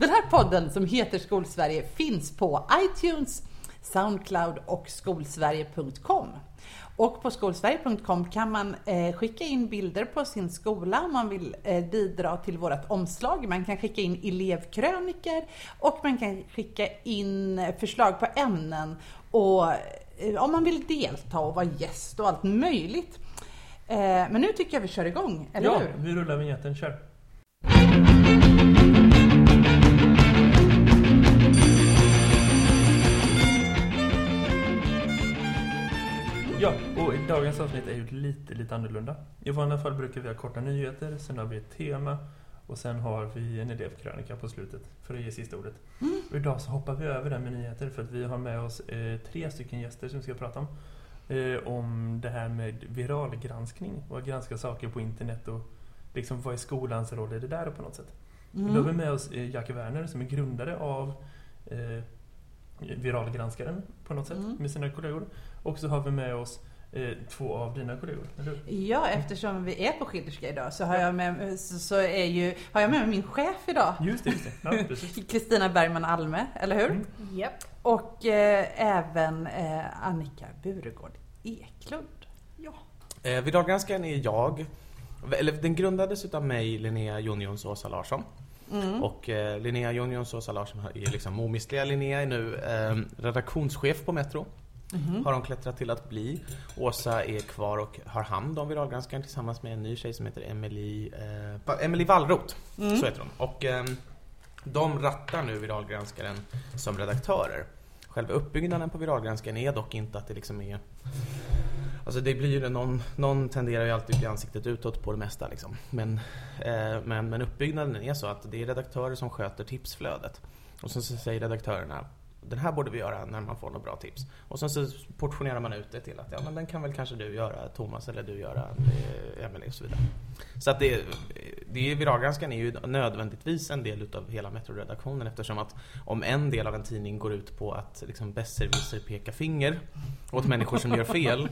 Den här podden som heter Skolsverige finns på iTunes, Soundcloud och skolsverige.com. Och på skolsverige.com kan man eh, skicka in bilder på sin skola om man vill eh, bidra till vårt omslag. Man kan skicka in elevkröniker och man kan skicka in förslag på ämnen och eh, om man vill delta och vara gäst och allt möjligt. Eh, men nu tycker jag vi kör igång, eller ja, hur? vi rullar vignetten. Kör. Ja, och dagens avsnitt är ju lite, lite annorlunda. I vanliga fall brukar vi ha korta nyheter, sen har vi ett tema och sen har vi en elevkrönika på slutet för att ge sista ordet. Och idag så hoppar vi över den med nyheter för att vi har med oss eh, tre stycken gäster som vi ska prata om. Eh, om det här med viralgranskning och att granska saker på internet och liksom vad är skolans roll i det där på något sätt. Då har vi med oss eh, Jacke Werner som är grundare av eh, Viralgranskaren på något sätt Mm. med sina kollegor. Och så har vi med oss eh, två av dina kollegor, eller? Ja, eftersom vi är på Schillerska idag så har jag med, så, så är ju, har jag med mig min chef idag. Just det, just det. Ja. Kristina Bergman Alme, eller hur? Mm. Japp. Och eh, även eh, Annika Buregård Eklund. Ja. Eh, Viralgranskaren är jag. Eller den grundades utav mig, Linnea Jonions och Åsa Larsson. Mm. Och eh, Linnea Jonions och Åsa Larsson är liksom omistliga. Linnea är nu eh, redaktionschef på Metro. Mhm. Har hon klättrat till att bli. Åsa är kvar och har hand om Viralgranskaren tillsammans med en ny tjej som heter Emily, eh, Emily Wallroth. Mm. Så heter hon. Och eh, de rattar nu Viralgranskaren som redaktörer. Själva uppbyggnaden på Viralgranskaren är dock inte att det liksom är Alltså det blir ju någon, någon tenderar ju alltid att bli ansiktet utåt på det mesta liksom. Men, eh, men, men uppbyggnaden är så att det är redaktörer som sköter tipsflödet. Och sen så säger redaktörerna den här borde vi göra när man får något bra tips. Och sen så portionerar man ut det till att ja men den kan väl kanske du göra Thomas eller du göra eh, Emelie och så vidare. Så att det, det är, viralgranskaren är ju nödvändigtvis en del utav hela Metro-redaktionen eftersom att om en del av en tidning går ut på att liksom besserwisser peka finger åt människor som gör fel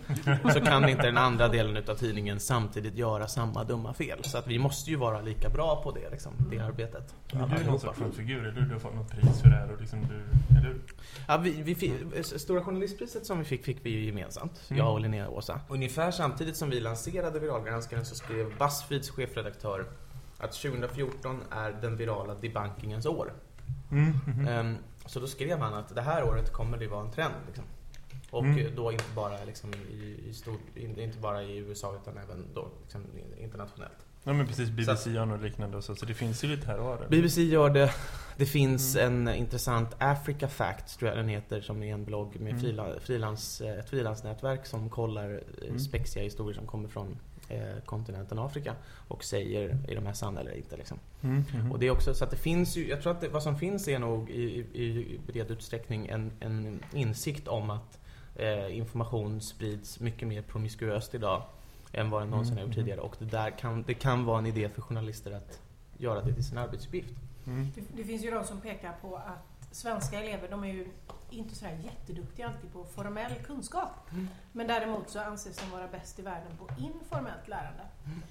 så kan inte den andra delen utav tidningen samtidigt göra samma dumma fel. Så att vi måste ju vara lika bra på det, liksom, det arbetet. Men du är någon sorts frontfigur, eller? Du har fått något pris för det här och liksom du, eller Ja, vi, vi fick, Stora journalistpriset som vi fick, fick vi ju gemensamt. Mm. Jag och Linnea och Åsa. Ungefär samtidigt som vi lanserade Viralgranskaren så skrev Buzzfeeds chefredaktör att 2014 är den virala debunkingens år. Mm. Ehm, så då skrev han att det här året kommer det vara en trend. Liksom. Och Mm. då inte bara, liksom, i, i stor, in- inte bara i USA utan även då, liksom, internationellt. Ja men precis, BBC har något liknande och så, så det finns ju lite här och eller? BBC gör det. Det finns Mm. en intressant Africa Facts, tror jag den heter, som är en blogg med Mm. frila, frilans, eh, ett frilansnätverk som kollar eh, Mm. spexiga historier som kommer från eh, kontinenten Afrika och säger är de här sanna eller inte. Liksom. Mm. mhm. Och det är också så att det finns ju, jag tror att det, vad som finns är nog i, i, i bred utsträckning en, en insikt om att eh, information sprids mycket mer promiskuöst idag än vad den någonsin har gjort Mm, tidigare. Och det, där kan, det kan vara en idé för journalister att göra det till sin arbetsuppgift. Mm. Det, det finns ju de som pekar på att svenska elever, de är ju inte sådär jätteduktiga alltid på formell kunskap. Mm. Men däremot så anses de vara bäst i världen på informellt lärande. Mm.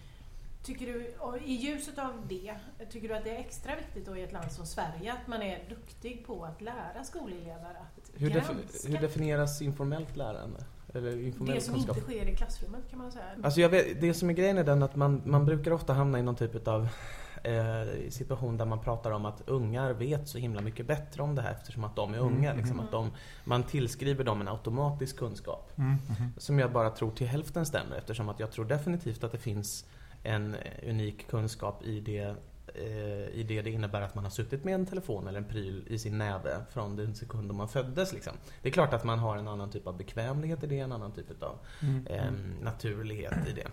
Tycker du, i ljuset av det, tycker du att det är extra viktigt då i ett land som Sverige att man är duktig på att lära skolelever att Hur, granska defi- hur definieras informellt lärande? Eller informell det som kunskap? inte sker i klassrummet kan man säga? Alltså jag vet, det som är grejen är den att man, man brukar ofta hamna i någon typ av eh, situation där man pratar om att ungar vet så himla mycket bättre om det här eftersom att de är unga. Mm, Liksom, mm. att de, man tillskriver dem en automatisk kunskap. Mm. mhm. Som jag bara tror till hälften stämmer eftersom att jag tror definitivt att det finns en unik kunskap i det i det det innebär att man har suttit med en telefon eller en pryl i sin näve från den sekund då man föddes. Liksom. Det är klart att man har en annan typ av bekvämlighet i det, en annan typ av Mm. eh, naturlighet i det.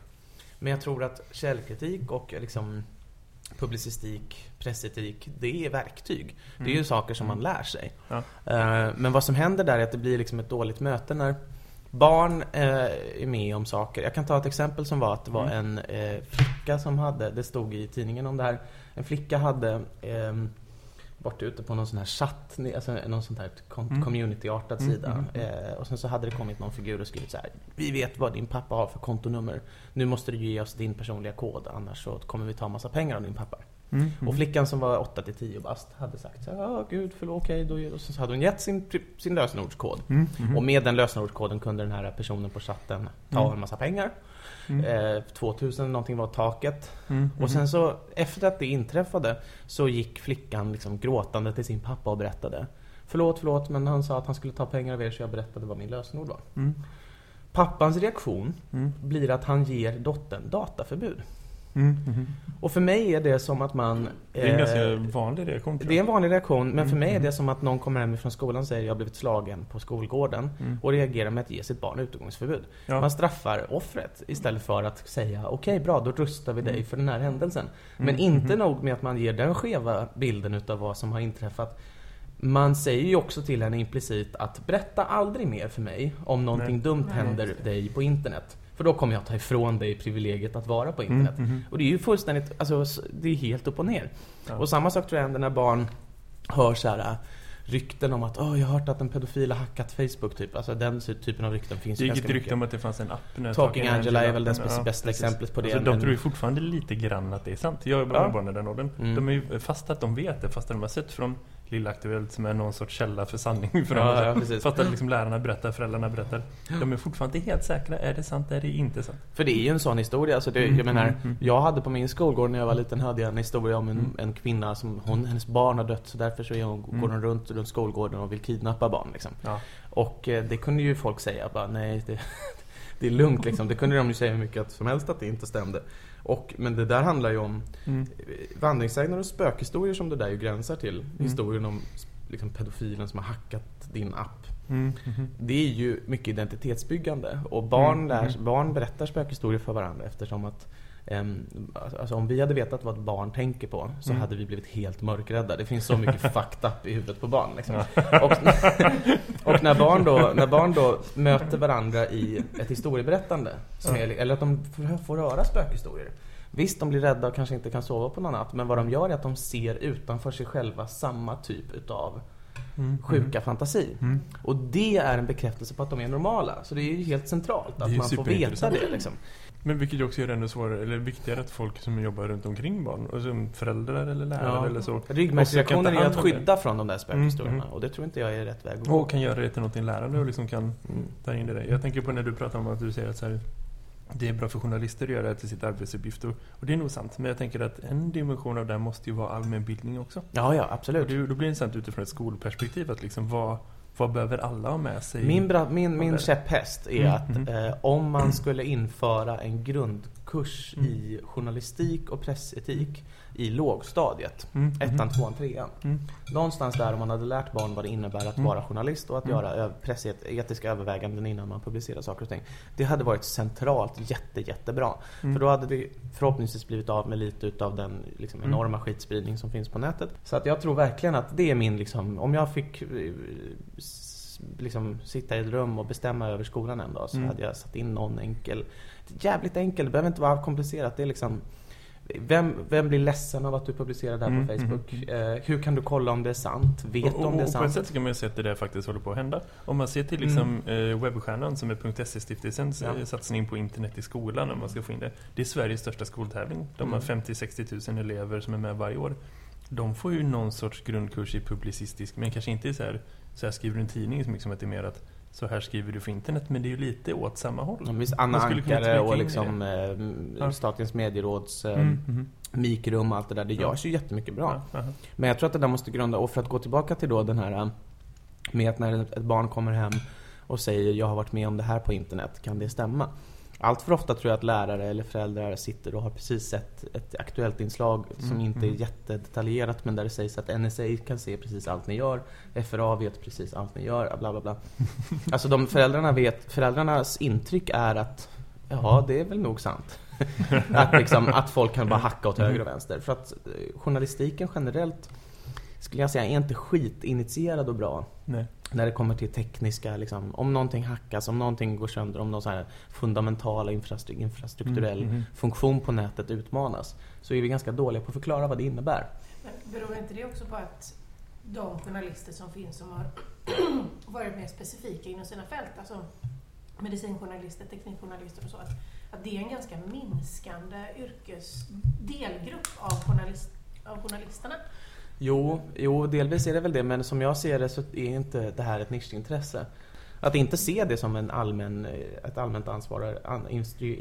Men jag tror att källkritik och liksom publicistik, pressetik, det är verktyg. Det är ju Mm. saker som man Mm. lär sig. Ja. Eh, Men vad som händer där är att det blir liksom ett dåligt möte när barn eh, är med om saker. Jag kan ta ett exempel som var att det var Mm. en eh, flicka som hade, det stod i tidningen om det här, en flicka hade eh, varit ute på någon sån här chatt, alltså någon sån här Mm. communityartad Mm, sida. mm. Eh, och sen så hade det kommit någon figur och skrivit så här. Vi vet vad din pappa har för kontonummer. Nu måste du ge oss din personliga kod annars så kommer vi ta massa pengar av din pappa. Mm, mm. Och flickan som var 8 till 10 bast hade sagt så här, ja gud förlåt, okej då. Och så hade hon gett sin, sin lösenordskod. Mm, mm. Och med den lösenordskoden kunde den här personen på chatten ta Mm. en massa pengar. Mm, Eh, 2000 någonting var taket. mm, Och sen så efter att det inträffade så gick flickan liksom gråtande till sin pappa och berättade Förlåt, förlåt, men han sa att han skulle ta pengar av er så jag berättade vad min lösenord var. Mm, Pappans reaktion mm, blir att han ger dottern dataförbud. Mm, mm. Och för mig är det som att man... Det är en ganska eh, vanlig reaktion det är en vanlig reaktion, men för Mm, mig är mm. det som att någon kommer hem från skolan och säger jag har blivit slagen på skolgården Mm. och reagerar med att ge sitt barn utegångsförbud. Ja. Man straffar offret istället för att säga okej bra, då rustar vi dig Mm. för den här händelsen. Men Mm, inte mm. nog med att man ger den skeva bilden utav vad som har inträffat. Man säger ju också till henne implicit att berätta aldrig mer för mig om någonting Nej. dumt Nej, händer dig på internet. För då kommer jag ta ifrån dig privilegiet att vara på internet. Mm, mm. Och det är ju fullständigt, alltså det är helt upp och ner. Ja. Och samma sak tror jag händer när barn hör så här äh, rykten om att Åh, jag har hört att en pedofil har hackat Facebook typ. Alltså den typen av rykten finns Det ju gick ganska ett rykte mycket. om att det fanns en app nu. Talking Angela är väl det Ja, bästa exemplet på det. Alltså, de tror ju fortfarande lite grann att det är sant. Jag jobbar Ja. med barn i den åldern. Mm. De är ju, fast att de vet det, fast att de har sett från Lilla Aktuellt som är någon sorts källa för sanning för dem. Ja, ja, att liksom lärarna berättar, föräldrarna berättar. De är fortfarande inte helt säkra. Är det sant, är det inte sant? För det är ju en sån historia. Alltså det, Mm, jag menar, mm, mm. jag hade på min skolgård när jag var liten hade jag en historia om en, Mm. en kvinna som, hon, hennes barn har dött så därför så hon, Mm. går hon runt, runt skolgården och vill kidnappa barn liksom. Ja. Och eh, det kunde ju folk säga bara, nej det, det är lugnt liksom. Det kunde de ju säga hur mycket som helst att det inte stämde. Och, men det där handlar ju om Mm. vandringssägner och spökhistorier som det där ju gränsar till. Mm. Historien om liksom, pedofilen som har hackat din app. Mm, mhm. Det är ju mycket identitetsbyggande och barn, Mm, lär, mm. barn berättar spökhistorier för varandra eftersom att alltså om vi hade vetat vad ett barn tänker på så Mm. hade vi blivit helt mörkrädda. Det finns så mycket fucked up i huvudet på barn. Liksom. Och, och när, barn då, när barn då möter varandra i ett historieberättande, som är, eller att de får- får höra spökhistorier. Visst, de blir rädda och kanske inte kan sova på någon natt, men vad de gör är att de ser utanför sig själva samma typ utav Mm, sjuka fantasi. Mm. Och det är en bekräftelse på att de är normala. Så det är ju helt centralt Det att man får veta det liksom. Men vilket ju också gör det ännu svårare, eller viktigare att folk som jobbar runt omkring barn, som föräldrar eller lärare eller så, Ryggmärgsreaktionen Och är att skydda från de där spökhistorierna. Mm, mm. Och det tror inte jag är rätt väg att gå. och kan göra det till någonting lärande och liksom kan Mm. ta in det där. Jag tänker på när du pratar om att du säger att så här, det är bra för journalister att göra det till sitt arbetsuppgift och, och det är nog sant. Men jag tänker att en dimension av det måste ju vara allmänbildning också. Ja, ja, Och absolut. det, då blir det intressant utifrån ett skolperspektiv att liksom vad, vad behöver alla ha med sig? Min, bra, min, min käpphäst är Mm, att mm. eh, om man skulle införa en grundkurs Mm. i journalistik och pressetik i lågstadiet, Mm, mm, ettan, tvåan, trean. Mm. Någonstans där om man hade lärt barn vad det innebär att Mm. vara journalist och att Mm. göra pressetiska överväganden innan man publicerar saker och ting. Det hade varit centralt jätte, jättebra. Mm. För då hade vi förhoppningsvis blivit av med lite utav den liksom, Mm. enorma skitspridning som finns på nätet. Så att jag tror verkligen att det är min, liksom, om jag fick eh, liksom, sitta i ett rum och bestämma över skolan en dag så Mm. hade jag satt in någon enkel, jävligt enkel, det behöver inte vara komplicerat. Det är liksom vem, vem blir ledsen av att du publicerar det här Mm, på mm, Facebook? Eh, hur kan du kolla om det är sant? Vet och, du om det är och på ett sant? sätt kan man ju se att det där faktiskt håller på att hända. Om man ser till liksom eh, webbstjärnan som är .se-stiftelsens Mm. Ja. satsning på internet i skolan om man ska få in det. Det är Sveriges största skoltävling. De har Mm. 50-60 000 elever som är med varje år. De får ju någon sorts grundkurs i publicistisk, men kanske inte så här, så här skriver du en tidning så mycket som att det är mer att så här skriver du för internet, men det är ju lite åt samma håll. Ja, visst, Anna Ankare och liksom, eh, Ja. Statens medieråds eh, Mm, mhm. mikrum och allt det där. Det Ja. görs ju jättemycket bra. Ja. Men jag tror att det där måste grunda, och för att gå tillbaka till då den här eh, med att när ett barn kommer hem och säger jag har varit med om det här på internet, kan det stämma? Allt för ofta tror jag att lärare eller föräldrar sitter och har precis sett ett aktuellt inslag som Mm, inte är mm. jättedetaljerat men där det sägs att NSA kan se precis allt ni gör, FRA vet precis allt ni gör, bla bla bla. Alltså de föräldrarna vet, föräldrarnas intryck är att ja, det är väl nog sant. att, liksom, att folk kan bara hacka åt höger och vänster. För att eh, journalistiken generellt skulle jag säga är inte skitinitierad och bra Nej. När det kommer till tekniska, liksom, om någonting hackas, om någonting går sönder, om någon så här fundamentala infrastru- infrastrukturell Mm, mhm. funktion på nätet utmanas, så är vi ganska dåliga på att förklara vad det innebär. Men beror inte det också på att de journalister som finns som har varit mer specifika inom sina fält, alltså medicinjournalister, teknikjournalister och så, att, att det är en ganska minskande yrkesdelgrupp av journalist, av journalisterna? Jo, jo, delvis är det väl det, men som jag ser det så är inte det här ett nischintresse. Att inte se det som en allmän, eh, ett allmänt ansvar att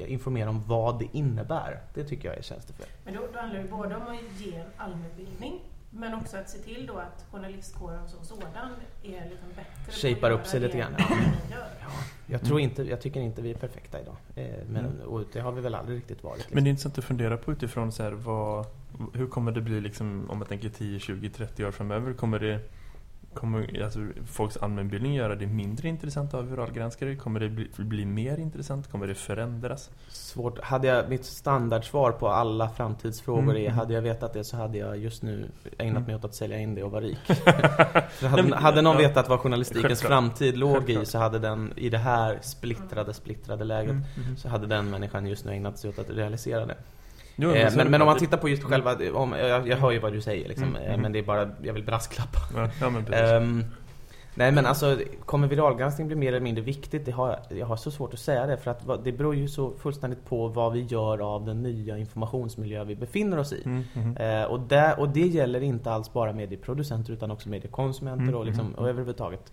informera om vad det innebär, det tycker jag är tjänstefel. Men då, då handlar det både om att ge en allmänbildning men också att se till då att journalistkåren som sådan är liksom bättre Shapar upp sig lite grann. Ja. Ja. Jag, tror inte, jag tycker inte vi är perfekta idag. Eh, men, mm. Och det har vi väl aldrig riktigt varit. Liksom. Men det är intressant att fundera på utifrån så här, vad, hur kommer det bli liksom, om man tänker 10, 20, 30 år framöver? Kommer det Kommer alltså, folks allmänbildning göra det mindre intressant av viralgranskare? Kommer det bli, bli, mer intressant? Kommer det förändras? Svårt. Hade jag mitt standardsvar på alla framtidsfrågor mm. är, hade jag vetat det så hade jag just nu ägnat mm. mig åt att sälja in det och vara rik. hade, hade någon vetat vad journalistikens framtid låg i så hade den i det här splittrade, splittrade läget mm. Mm. så hade den människan just nu ägnat sig åt att realisera det. Jo, eh, men, men, om man tittar på just själva, om, jag, jag hör ju vad du säger liksom, mm, mm. men det är bara, jag vill brasklappa. Ja, ja, men um, nej men alltså, kommer viralgranskning bli mer eller mindre viktigt? Det har, jag har så svårt att säga det för att det beror ju så fullständigt på vad vi gör av den nya informationsmiljö vi befinner oss i. Mm, mm. Och, det, och det gäller inte alls bara medieproducenter utan också mediekonsumenter mm, och, liksom, mm, och överhuvudtaget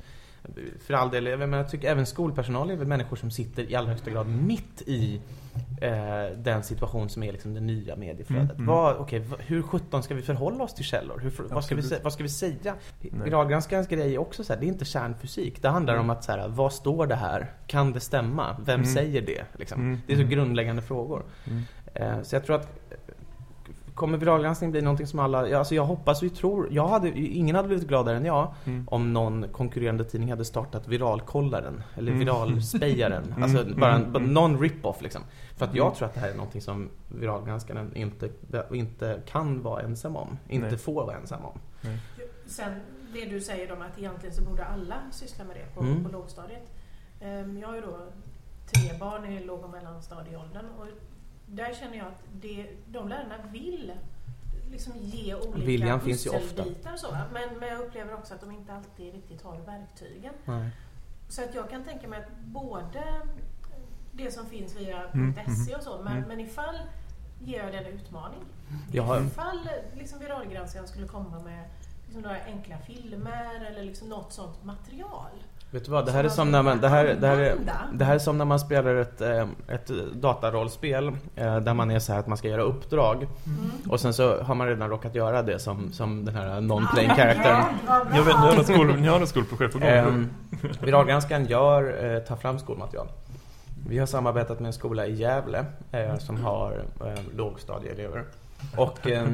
för all del, jag, jag tycker även skolpersonal är väl människor som sitter i allra högsta grad mitt i eh, den situation som är liksom det nya medieflödet. Mm, mm. okay, hur sjutton ska vi förhålla oss till källor? Hur, vad, ska vi, vad ska vi säga? Viralgranskarens grej är också så här, det är inte kärnfysik. Det handlar mm. om att så här, vad står det här? Kan det stämma? Vem mm. säger det? Liksom? Mm, det är så mm. grundläggande frågor. Eh, så jag tror att Kommer viralgranskning bli någonting som alla... Ja, alltså jag hoppas och tror... Jag hade, ingen hade blivit gladare än jag mm. om någon konkurrerande tidning hade startat Viralkollaren. Eller mm. Viralspejaren. Mm. Alltså bara, en, bara mm. någon rip-off liksom. För att jag mm. tror att det här är någonting som viralgranskaren inte, inte kan vara ensam om. Inte Nej. får vara ensam om. Nej. Sen det du säger om att egentligen så borde alla syssla med det på, mm. på lågstadiet. Ehm, jag har ju då tre barn i låg och mellanstadieåldern. Och där känner jag att det, de lärarna vill liksom ge olika Viljan finns ju ofta. Så, men, men jag upplever också att de inte alltid riktigt har verktygen. Nej. Så att jag kan tänka mig att både det som finns via mm. .se och så, men, mm. men ifall ger jag den en utmaning. Har... Ifall liksom viralgranskaren skulle komma med liksom några enkla filmer eller liksom något sånt material Vet du vad, det här, är som när man, det, här, det, här är, det här är som när man spelar ett, eh, ett datarollspel eh, där man är så här att man ska göra uppdrag mm. och sen så har man redan råkat göra det som, som den här non-playing karaktären. Jag vet, ni har något, skol, ni har något skolprojekt på gång. Eh, Viralgranskaren gör, eh, tar fram skolmaterial. Vi har samarbetat med en skola i Gävle eh, som har eh, lågstadieelever. Och eh,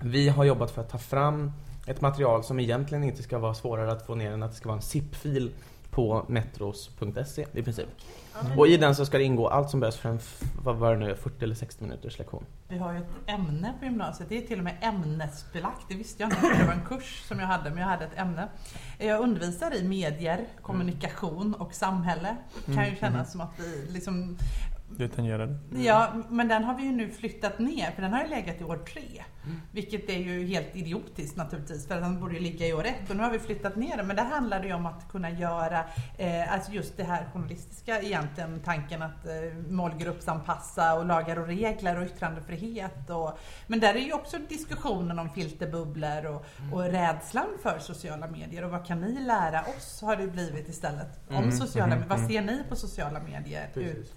vi har jobbat för att ta fram ett material som egentligen inte ska vara svårare att få ner än att det ska vara en zip-fil på metros.se i princip. Mm. Och i den så ska det ingå allt som behövs för en, vad var det nu, 40 eller 60 minuters lektion. Vi har ju ett ämne på gymnasiet, det är till och med ämnesbelagt. Det visste jag inte, det var en kurs som jag hade, men jag hade ett ämne. Jag undervisar i medier, kommunikation och samhälle. Det kan ju mm. kännas mm. som att vi liksom det tangerade. Ja, men den har vi ju nu flyttat ner, för den har ju legat i år tre. Mm. Vilket är ju helt idiotiskt naturligtvis, för den borde ju ligga i år ett. Och nu har vi flyttat ner den. Men det handlar ju om att kunna göra, eh, alltså just det här journalistiska egentligen, tanken att eh, målgruppsanpassa och lagar och regler och yttrandefrihet. Och, men där är ju också diskussionen om filterbubblor och, mm. och rädslan för sociala medier. Och vad kan ni lära oss, har det blivit istället, om mm. sociala mm. Vad mm. ser ni på sociala medier? Precis.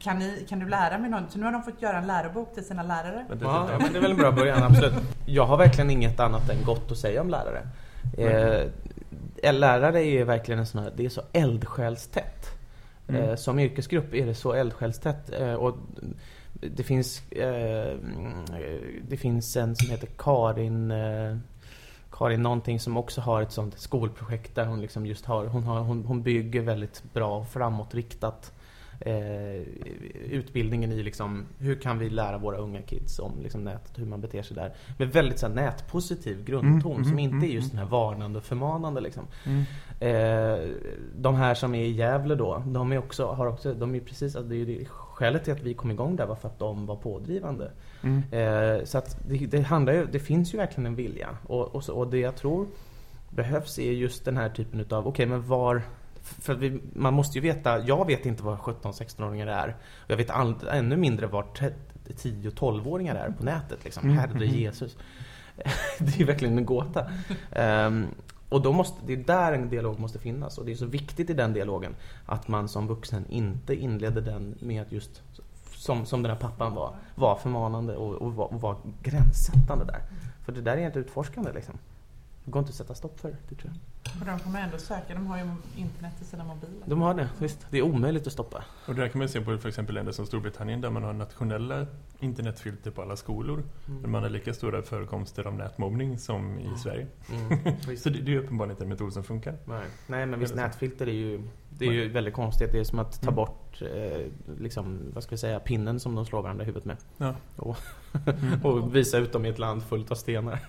Kan, ni, kan du lära mig något? Så nu har de fått göra en lärobok till sina lärare. Ja, men det är väl en bra början, absolut. Jag har verkligen inget annat än gott att säga om lärare. Eh, lärare är verkligen en sån här, det är så eldsjälstätt. Mm. Eh, som yrkesgrupp är det så eldsjälstätt. Eh, och det finns, eh, det finns en som heter Karin eh, Karin någonting som också har ett sånt skolprojekt där hon liksom just har, hon, har, hon, hon bygger väldigt bra och framåtriktat eh, utbildningen i liksom, hur kan vi lära våra unga kids om liksom, nätet, hur man beter sig där. Med väldigt så här, nätpositiv grundton mm, som mm, inte är just mm, den här varnande och förmanande. Liksom. Mm. Eh, de här som är i Gävle då, de är också, har också, de är precis, alltså, det är det, skälet till att vi kom igång där var för att de var pådrivande. Mm. Eh, så att det, det, handlar ju, det finns ju verkligen en vilja. Och, och, så, och det jag tror behövs är just den här typen utav, okej okay, men var för vi, man måste ju veta, jag vet inte vad 17-16-åringar är. Och jag vet all, ännu mindre vad 10-12-åringar är på nätet. Liksom. Mm. Herre mm. Jesus. det är verkligen en gåta. Um, och då måste, det är där en dialog måste finnas och det är så viktigt i den dialogen att man som vuxen inte inleder den med att just som, som den här pappan var, var förmanande och, och, var, och var gränssättande där. För det där är inte utforskande liksom. Det går inte att sätta stopp för det, tror jag. Och de kommer ändå söka, de har ju internet i sina mobiler. De har det, visst. Det är omöjligt att stoppa. Och där kan man se på för exempel länder som Storbritannien där man har nationella internetfilter på alla skolor. Mm. Där man har lika stora förekomster av nätmobbning som i Sverige. Mm. så det, det är uppenbarligen inte en metod som funkar. Nej, Nej men visst nätfilter är ju, det är ju väldigt konstigt. Det är som att ta mm. Bort eh, liksom, vad ska jag säga, pinnen som de slår varandra i huvudet med. Ja. Och, mm. och visa ut dem i ett land fullt av stenar.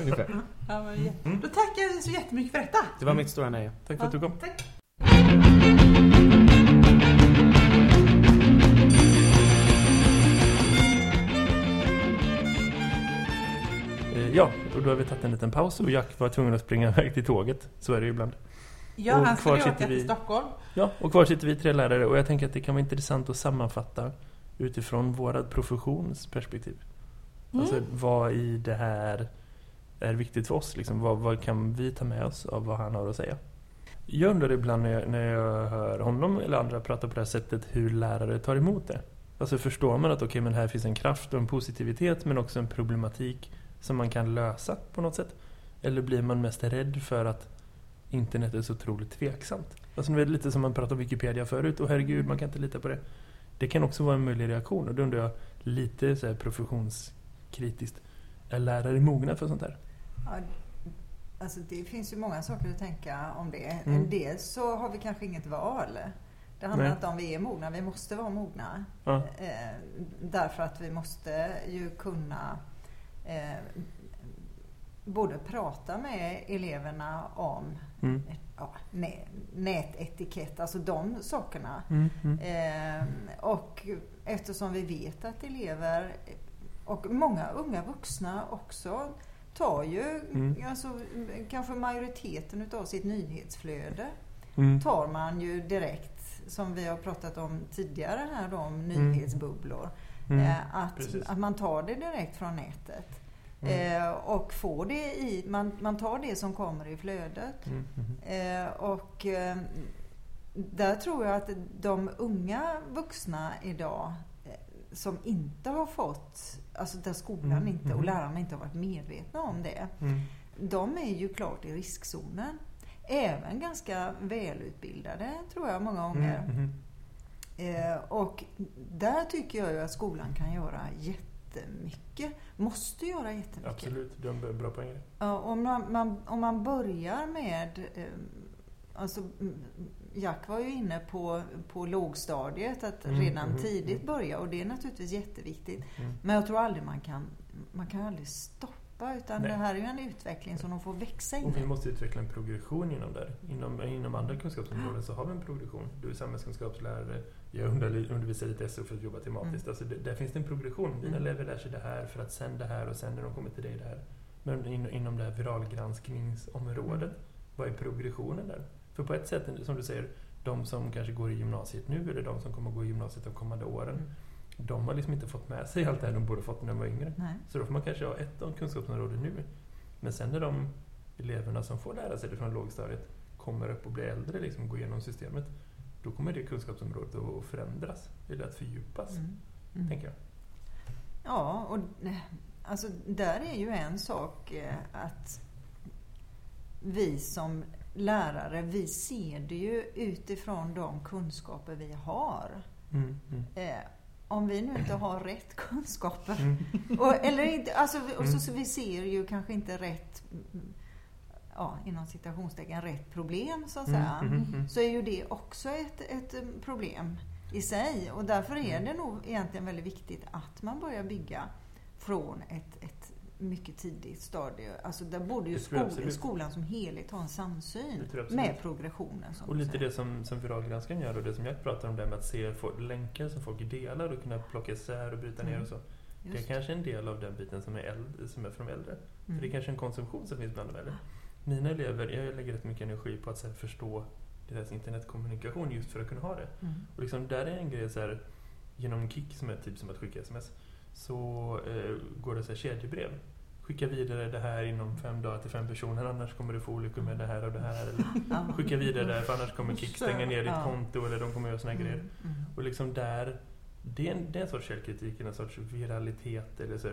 Ungefär. Ja, men, då tackar jag så jättemycket för detta. Det var mitt stora nöje. Tack för att du kom. Tack. Eh, ja, och då har vi tagit en liten paus och Jack var tvungen att springa iväg till tåget. Så är det ju ibland. Ja, och han åka till vi, Stockholm. Ja, och kvar sitter vi tre lärare och jag tänker att det kan vara intressant att sammanfatta utifrån vårat professionsperspektiv. Mm. Alltså vad i det här är viktigt för oss? Liksom, vad, vad, kan vi ta med oss av vad han har att säga? Jag undrar ibland när jag, när jag hör honom eller andra prata på det här sättet hur lärare tar emot det. Alltså förstår man att okay, men här finns en kraft och en positivitet men också en problematik som man kan lösa på något sätt? Eller blir man mest rädd för att internet är så otroligt tveksamt? Alltså nu är det lite som man pratade om Wikipedia förut och herregud, man kan inte lita på det. Det kan också vara en möjlig reaktion och då undrar jag lite så här professionskritiskt. Är lärare mogna för sånt här? Ja, alltså det finns ju många saker att tänka om det. Mm. Dels så har vi kanske inget val. Det handlar Nej. inte om vi är mogna, vi måste vara mogna. Ja. Eh, därför att vi måste ju kunna eh, både prata med eleverna om mm. ja, nätetikett, alltså de sakerna. Mm, mm. Eh, och eftersom vi vet att elever och många unga vuxna också tar ju mm. alltså, kanske majoriteten utav sitt nyhetsflöde mm. tar man ju direkt som vi har pratat om tidigare här då, om mm. nyhetsbubblor. Eh, att, att man tar det direkt från nätet. Mm. Eh, och får det i, man, man tar det som kommer i flödet. Mm. Mm. Eh, och eh, där tror jag att de unga vuxna idag eh, som inte har fått alltså där skolan mm. inte och mm. lärarna inte har varit medvetna om det. Mm. De är ju klart i riskzonen. Även ganska välutbildade tror jag många gånger. Mm. Eh, och där tycker jag ju att skolan kan göra jättemycket. Måste göra jättemycket. Absolut, det är en bra poäng. Ja, om, man, man, om man börjar med eh, alltså, Jack var ju inne på, på lågstadiet, att mm, redan mm, tidigt mm. börja och det är naturligtvis jätteviktigt. Mm. Men jag tror aldrig man kan, man kan aldrig stoppa utan Nej. det här är ju en utveckling som de får växa in Och vi måste utveckla en progression inom det. Inom, inom andra kunskapsområden så har vi en progression. Du är samhällskunskapslärare, jag undervisar lite SO för att jobba tematiskt. Mm. Alltså det, där finns det en progression. Dina mm. elever lär sig det här för att sen det här och sen när de kommer till dig det här. Men in, inom det här viralgranskningsområdet, mm. vad är progressionen där? För på ett sätt, som du säger, de som kanske går i gymnasiet nu eller de som kommer gå i gymnasiet de kommande åren. Mm. De har liksom inte fått med sig allt det här de borde fått när de var yngre. Nej. Så då får man kanske ha ett kunskapsområde nu. Men sen när de eleverna som får lära sig det från lågstadiet kommer upp och blir äldre, liksom, går igenom systemet, då kommer det kunskapsområdet att förändras eller att fördjupas, mm. Mm. tänker jag. Ja, och alltså, där är ju en sak eh, att vi som lärare, vi ser det ju utifrån de kunskaper vi har. Mm, mm. Eh, om vi nu inte har rätt kunskaper. Mm. Och, eller inte, alltså, och så, så, vi ser ju kanske inte rätt, ja, inom citationstecken, rätt problem så att mm, säga. Mm, mm, så är ju det också ett, ett problem i sig. Och därför är det nog egentligen väldigt viktigt att man börjar bygga från ett, ett mycket tidigt stadie. Alltså där borde ju skol, skolan som helhet ha en samsyn med progressionen. och lite det som, som viralgranskaren gör och det som jag pratar om, det med att se länkar som folk delar och kunna plocka isär och bryta mm. ner och så. Just. Det är kanske en del av den biten som är, äldre, som är för de äldre. Mm. För det är mm. kanske en konsumtion som finns bland de äldre. Mina elever, jag lägger rätt mycket energi på att här, förstå deras internetkommunikation just för att kunna ha det. Mm. Och liksom, där är en grej så här, genom Kik som är typ som att skicka sms så eh, går det så här kedjebrev. Skicka vidare det här inom fem dagar till fem personer annars kommer du få olyckor med det här och det här. Eller skicka vidare det här för annars kommer Kik stänga ner ditt konto eller de kommer göra såna här grejer. Mm. Och liksom där det är, en, det är en sorts källkritik, en sorts viralitet eller så,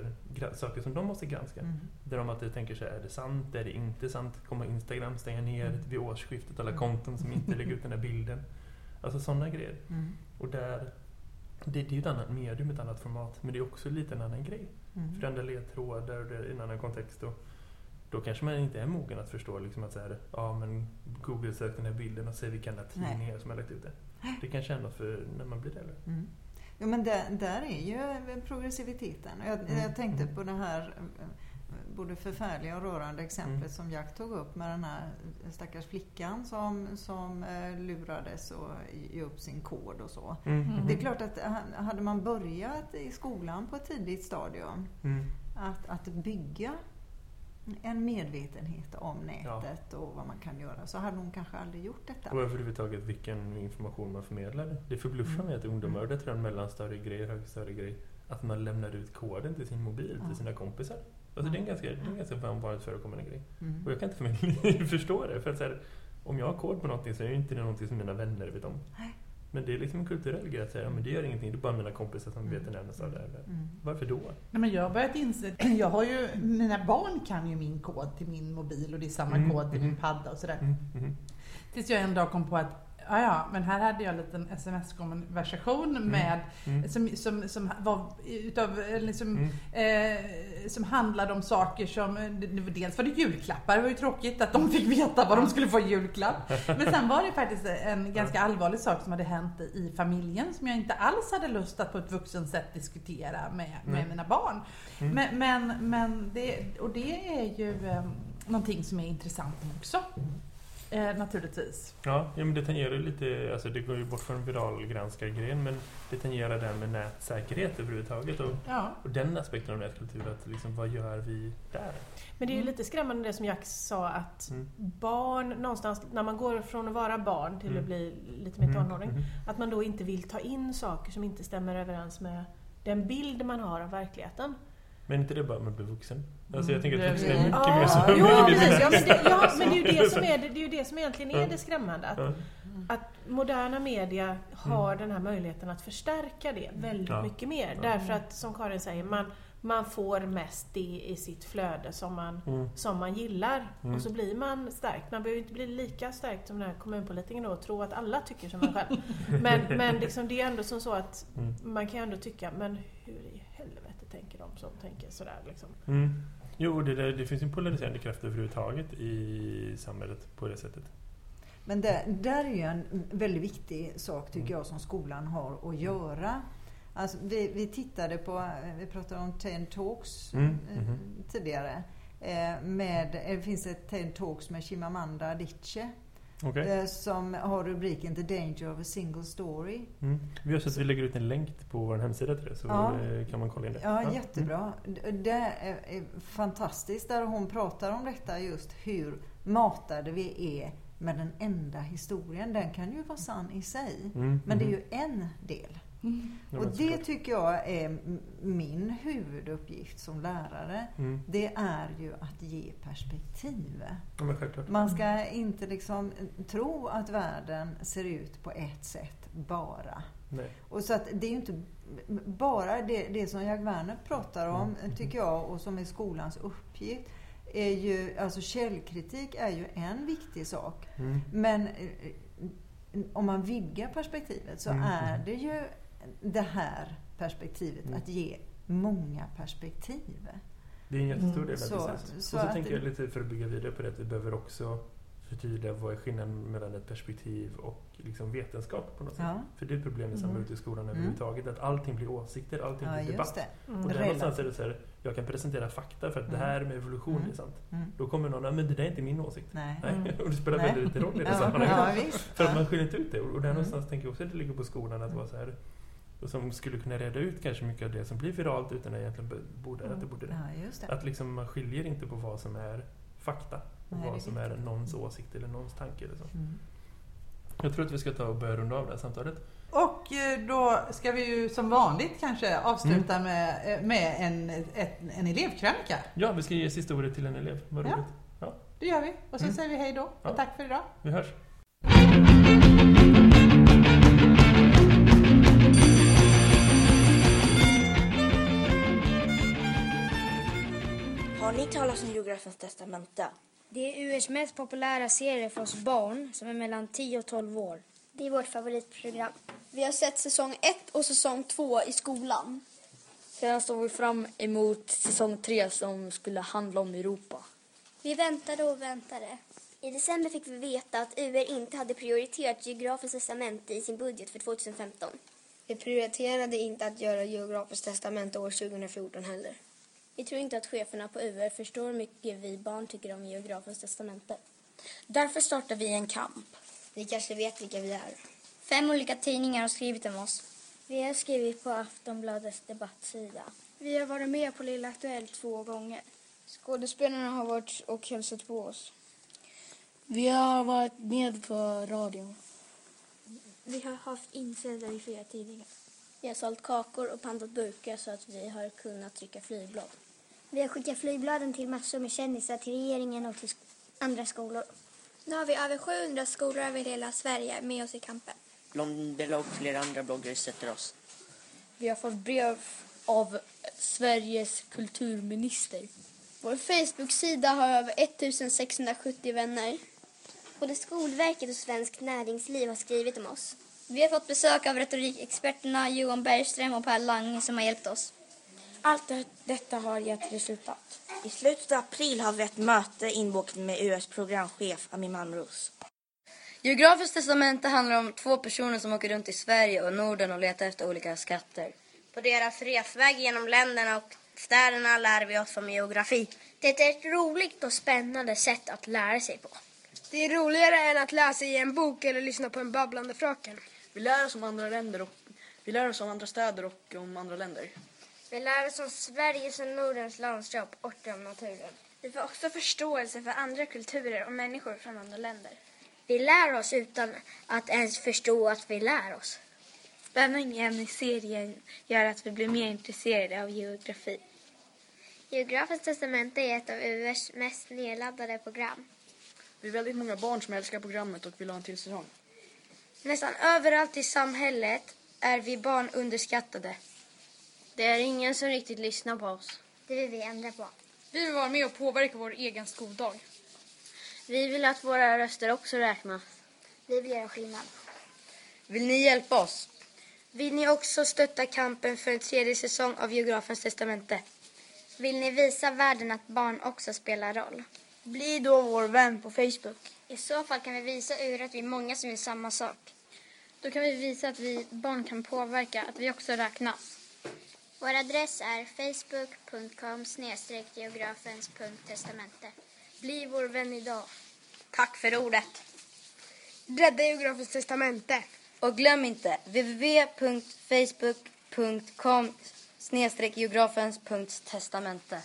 saker som de måste granska. Mm. Där de alltid tänker sig, är det sant, är det inte sant? Kommer Instagram stänga ner mm. vid årsskiftet alla konton som inte lägger ut den här bilden? Alltså sådana grejer. Mm. Och där, det, det är ju ett annat medium, ett annat format, men det är också lite en annan grej. Mm. Förändra ledtrådar och det är en annan kontext. Och då kanske man inte är mogen att förstå liksom att så här, ja men Google söker den här bilden och säger vilka tidningar som har lagt ut det. Det kan kännas för när man blir äldre. Mm. Jo men där, där är ju progressiviteten. Jag, mm. jag tänkte mm. på det här både förfärliga och rörande exemplet mm. som Jack tog upp med den här stackars flickan som, som eh, lurades och ge upp sin kod och så. Mm. Mm. Det är klart att hade man börjat i skolan på ett tidigt stadium mm. att, att bygga en medvetenhet om nätet ja. och vad man kan göra så hade hon kanske aldrig gjort detta. Och överhuvudtaget vilken information man förmedlar. Det förbluffar mm. mig att ungdomar, det tror jag är en mellanstadiegrej, högstadiegrej, att man lämnar ut koden till sin mobil ja. till sina kompisar. Alltså det är en ganska, det är en ganska vanligt förekommande grej. Mm. Och jag kan inte för mig förstå det. För att så här, om jag har kod på någonting så är det inte någonting som mina vänner vet om. Nej. Men det är liksom en kulturell grej att säga, men det gör ingenting, det är bara mina kompisar som vet det närmast av det. Mm. Varför då? Nej, men jag har börjat inse, jag har ju, mina barn kan ju min kod till min mobil och det är samma mm. kod till min mm. padda och sådär. Mm. Mm. Tills jag en dag kom på att Ja, ja, men här hade jag en liten sms-konversation mm. med mm. Som, som, som var utav, liksom, mm. eh, som handlade om saker som, dels var det julklappar, det var ju tråkigt att de fick veta vad de skulle få i julklapp. Men sen var det faktiskt en ganska allvarlig sak som hade hänt i familjen som jag inte alls hade lust att på ett vuxen sätt diskutera med, med mina barn. Mm. Men, men, men det, och det är ju eh, någonting som är intressant också. Eh, naturligtvis. Ja, ja, men det tangerar lite, alltså det går ju bort från viralgranskargren men det tangerar det med nätsäkerhet överhuvudtaget och, ja. och den aspekten av nätkultur, att liksom, vad gör vi där? Men det är ju mm. lite skrämmande det som Jack sa att mm. barn någonstans, när man går från att vara barn till mm. att bli lite mer mm. tonåring, mm. att man då inte vill ta in saker som inte stämmer överens med den bild man har av verkligheten. Men inte det bara man blir vuxen? Alltså jag tänker att vuxna är mycket ja, mer så. Jo, precis. Ja, men, det, ja, men det är ju det som, är, det, är ju det som egentligen är det skrämmande. Att, att moderna media har mm. den här möjligheten att förstärka det väldigt ja. mycket mer. Därför att, som Karin säger, man, man får mest det i sitt flöde som man, mm. som man gillar. Mm. Och så blir man stärkt. Man behöver inte bli lika stärkt som den här kommunpolitikern då och tro att alla tycker som man själv. men men liksom, det är ändå som så att mm. man kan ändå tycka, men hur tänker de som tänker sådär liksom. Mm. Jo, det, det, det finns en polariserande kraft överhuvudtaget i samhället på det sättet. Men det där är ju en väldigt viktig sak tycker mm. jag som skolan har att göra. Alltså, vi, vi tittade på, vi pratade om TED Talks mm. Mm. tidigare. Eh, med, det finns ett TED Talks med Chimamanda Adichie Okay. Eh, som har rubriken The Danger of a Single Story. Mm. Vi har sett att vi lägger ut en länk på vår hemsida till det så ja. kan man kolla in det. Ja, ja. jättebra. Mm. Det är fantastiskt där hon pratar om detta just hur matade vi är med den enda historien. Den kan ju vara sann i sig. Mm. Men det är ju en del. Mm. Och det tycker jag är min huvuduppgift som lärare. Mm. Det är ju att ge perspektiv. Ja, Man ska inte liksom tro att världen ser ut på ett sätt bara. Nej. Och så att det är ju inte bara det, det som Jag Werner pratar om, mm. tycker jag, och som är skolans uppgift är ju, alltså källkritik är ju en viktig sak. Mm. Men eh, om man vidgar perspektivet så mm. är det ju det här perspektivet, mm. att ge många perspektiv. Det är en jättestor del av mm. så, så, Och så tänker jag lite för att bygga vidare på det, att vi behöver också förtydliga vad är skillnaden mellan ett perspektiv och liksom vetenskap på något sätt. Ja. För det är ett problem i samhället mm. i skolan mm. överhuvudtaget, att allting blir åsikter, allting ja, blir debatt. Mm. Och där någonstans är det så här, jag kan presentera fakta för att mm. det här med evolution mm. är sant. Mm. Då kommer någon, men det där är inte min åsikt. Nej. Nej. Mm. och det spelar Nej. väldigt lite roll i det ja. sammanhanget. Ja, för att man skiljer inte ut det. Och där någonstans tänker jag också att det ligger på skolan att vara så här, och som skulle kunna reda ut kanske mycket av det som blir viralt utan att egentligen borde, mm. att det borde det. Ja, det. Att liksom man skiljer inte på vad som är fakta och Nej, vad som är någons åsikt eller någons tanke. Eller så. Mm. Jag tror att vi ska ta och börja runda av det här samtalet. Och eh, då ska vi ju som vanligt kanske avsluta mm. med, eh, med en, ett, en elevkrönika. Ja, vi ska ge sista ordet till en elev. Vad roligt. Ja, ja. det gör vi. Och så mm. säger vi hej då. Och ja. tack för idag. Vi hörs. Geografens testamente? Det är URs mest populära serie för oss barn som är mellan 10 och 12 år. Det är vårt favoritprogram. Vi har sett säsong 1 och säsong 2 i skolan. Sedan står vi fram emot säsong 3 som skulle handla om Europa. Vi väntade och väntade. I december fick vi veta att UR inte hade prioriterat geografiskt testamente i sin budget för 2015. Vi prioriterade inte att göra geografiskt testamente år 2014 heller. Vi tror inte att cheferna på UR förstår hur mycket vi barn tycker om geografiskt testamente. Därför startar vi en kamp. Ni kanske vet vilka vi är. Fem olika tidningar har skrivit om oss. Vi har skrivit på Aftonbladets debattsida. Vi har varit med på Lilla Aktuellt två gånger. Skådespelarna har varit och hälsat på oss. Vi har varit med på radion. Vi har haft insändare i flera tidningar. Vi har sålt kakor och pantat burkar så att vi har kunnat trycka flygblad. Vi har skickat flygbladen till massor med kändisar, till regeringen och till andra skolor. Nu har vi över 700 skolor över hela Sverige med oss i kampen. Blondela och flera andra bloggare sätter oss. Vi har fått brev av Sveriges kulturminister. Vår Facebook-sida har över 1670 vänner. Både Skolverket och Svenskt Näringsliv har skrivit om oss. Vi har fått besök av retorikexperterna Johan Bergström och Per Lange som har hjälpt oss. Allt detta har gett resultat. I slutet av april har vi ett möte inbokat med US programchef Amin Malmros. Geografiskt testamente handlar om två personer som åker runt i Sverige och Norden och letar efter olika skatter. På deras resväg genom länderna och städerna lär vi oss om geografi. Det är ett roligt och spännande sätt att lära sig på. Det är roligare än att läsa i en bok eller lyssna på en babblande fröken. Vi lär oss om andra länder och vi lär oss om andra städer och om andra länder. Vi lär oss om Sveriges och Nordens landskap och om naturen. Vi får också förståelse för andra kulturer och människor från andra länder. Vi lär oss utan att ens förstå att vi lär oss. Spänningen i serien gör att vi blir mer intresserade av geografi. Geografiskt testamente är ett av URs mest nedladdade program. Vi är väldigt många barn som älskar programmet och vill ha en till säsong. Nästan överallt i samhället är vi barn underskattade. Det är ingen som riktigt lyssnar på oss. Det vill vi ändra på. Vi vill vara med och påverka vår egen skoldag. Vi vill att våra röster också räknas. Vi vill göra skillnad. Vill ni hjälpa oss? Vill ni också stötta kampen för en tredje säsong av Geografens testamente? Vill ni visa världen att barn också spelar roll? Bli då vår vän på Facebook. I så fall kan vi visa ur att vi är många som vill samma sak. Då kan vi visa att vi barn kan påverka, att vi också räknas. Vår adress är facebook.com geografens.testamente. Bli vår vän idag. Tack för ordet. Rädda Geografens testamente. Och glöm inte www.facebook.com geografens.testamente.